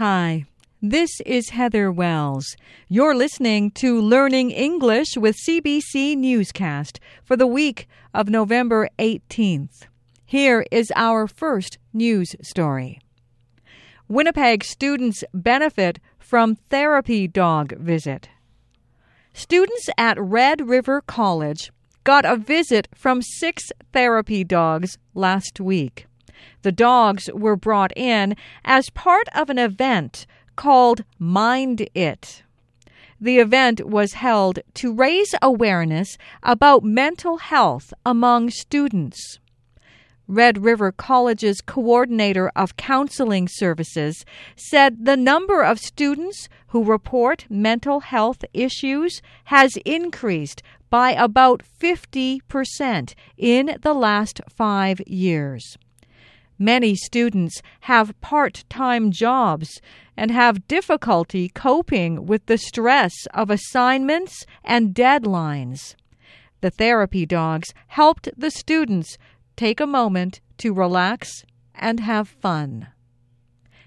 Hi, this is Heather Wells. You're listening to Learning English with CBC Newscast for the week of November 18th. Here is our first news story. Winnipeg students benefit from therapy dog visit. Students at Red River College got a visit from six therapy dogs last week. The dogs were brought in as part of an event called Mind It. The event was held to raise awareness about mental health among students. Red River College's coordinator of counseling services said the number of students who report mental health issues has increased by about 50% in the last five years. Many students have part time jobs and have difficulty coping with the stress of assignments and deadlines. The therapy dogs helped the students take a moment to relax and have fun.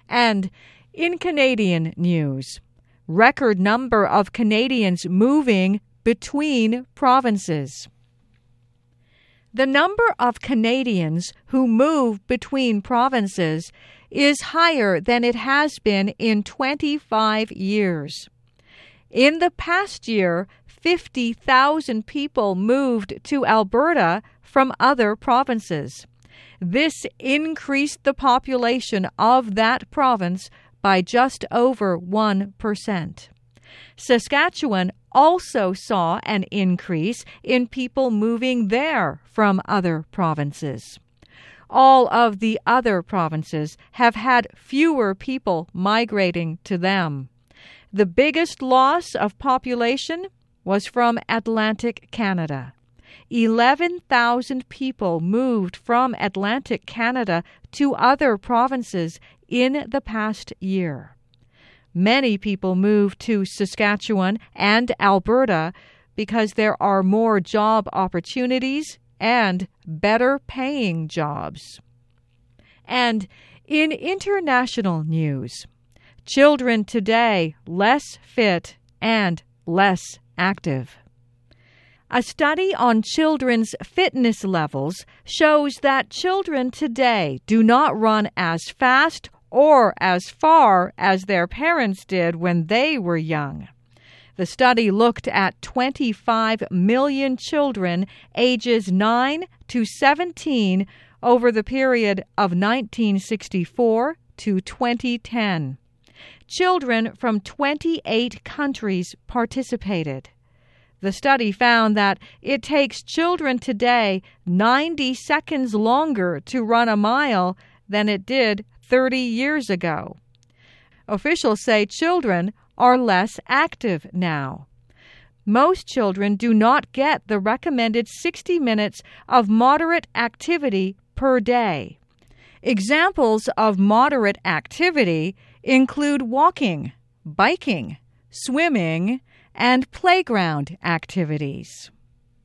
And in Canadian news, record number of Canadians moving between provinces. The number of Canadians who move between provinces is higher than it has been in 25 years. In the past year, 50,000 people moved to Alberta from other provinces. This increased the population of that province by just over 1%. Saskatchewan also saw an increase in people moving there from other provinces. All of the other provinces have had fewer people migrating to them. The biggest loss of population was from Atlantic Canada. 11,000 people moved from Atlantic Canada to other provinces in the past year. Many people move to Saskatchewan and Alberta because there are more job opportunities and better paying jobs. And in international news, children today less fit and less active. A study on children's fitness levels shows that children today do not run as fast or as far as their parents did when they were young. The study looked at 25 million children ages 9 to 17 over the period of 1964 to 2010. Children from 28 countries participated. The study found that it takes children today 90 seconds longer to run a mile than it did 30 years ago. Officials say children are less active now. Most children do not get the recommended 60 minutes of moderate activity per day. Examples of moderate activity include walking, biking, swimming, and playground activities.